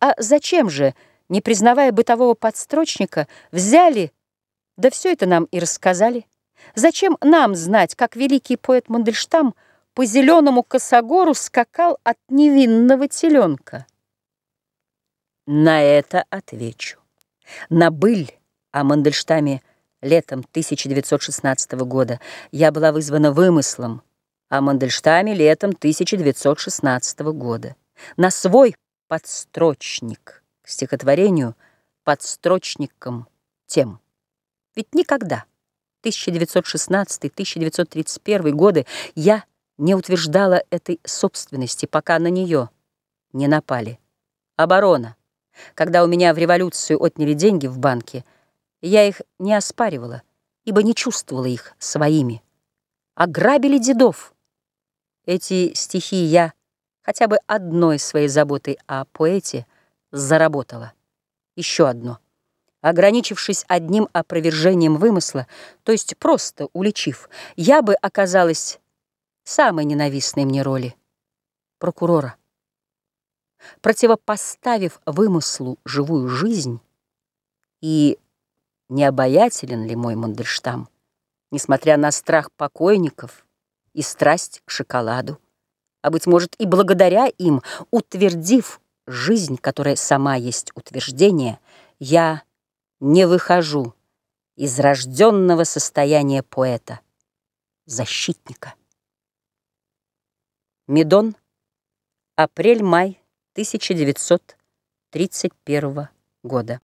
А зачем же, не признавая бытового подстрочника, взяли, да все это нам и рассказали? Зачем нам знать, как великий поэт Мандельштам по зеленому косогору скакал от невинного теленка? На это отвечу. На быль о Мандельштаме летом 1916 года я была вызвана вымыслом о Мандельштаме летом 1916 года. На свой подстрочник к стихотворению подстрочником тем. Ведь никогда, 1916-1931 годы, я не утверждала этой собственности, пока на нее не напали. Оборона. Когда у меня в революцию отняли деньги в банке, я их не оспаривала, ибо не чувствовала их своими. Ограбили дедов. Эти стихи я хотя бы одной своей заботой о поэте заработала. Еще одно. Ограничившись одним опровержением вымысла, то есть просто уличив, я бы оказалась самой ненавистной мне роли — прокурора. Противопоставив вымыслу живую жизнь, и не обаятелен ли мой Мандельштам, несмотря на страх покойников и страсть к шоколаду, а, быть может, и благодаря им, утвердив жизнь, которая сама есть утверждение, я не выхожу из рожденного состояния поэта, защитника. Медон, апрель-май 1931 года.